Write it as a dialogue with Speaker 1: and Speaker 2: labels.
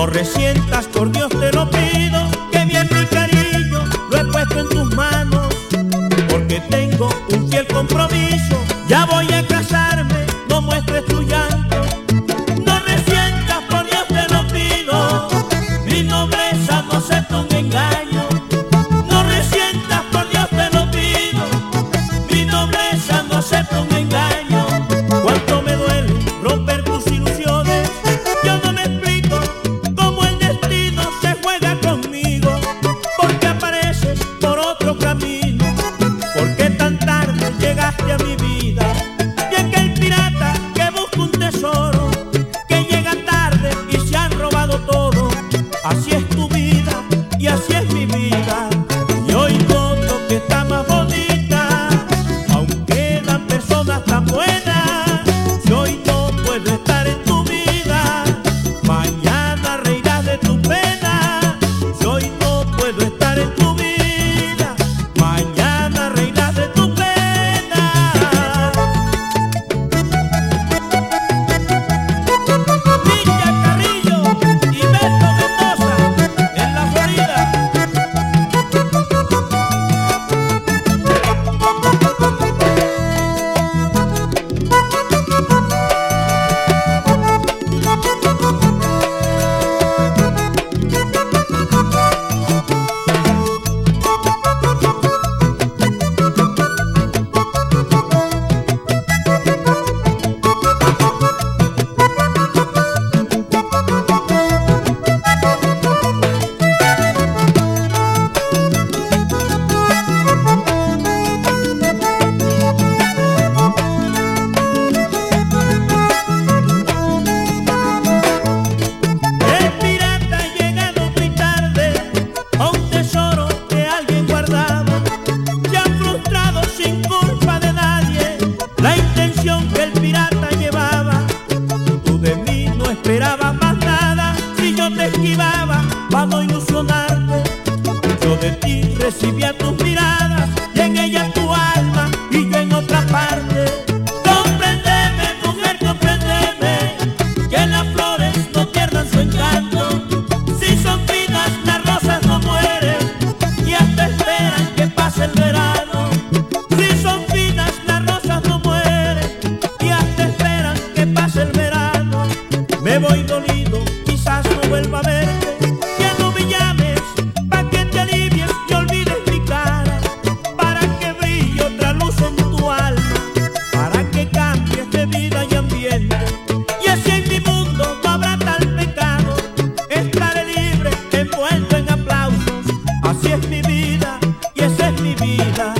Speaker 1: No resientas, por Dios te lo pido, que bien mi cariño lo he puesto en tus manos, porque tengo un fiel compromiso, ya voy a casarme, no muestres tu llanto. No resientas, por Dios te lo pido, mi nobleza no acepta un engaño. Así es yo te esquivaba para no ilusionarte. Yo de ti recibía tus miradas y en ella tu alma y yo en otra parte. Comprendeme, mujer, comprendeme, que las flores no pierdan su encanto. Si son finas, las rosas no mueren y hasta esperan que pase el verano. Si son finas, las rosas no mueren y hasta esperan que pase el verano. Me voy dolido, vuelva. Ya no me llames, pa' que te alivies y olvides mi cara. Para que brille otra luz en tu alma. Para que cambies de vida y ambiente. Y así en mi mundo no habrá tal pecado. Estaré libre, envuelto en aplausos. Así es mi vida y esa es mi vida.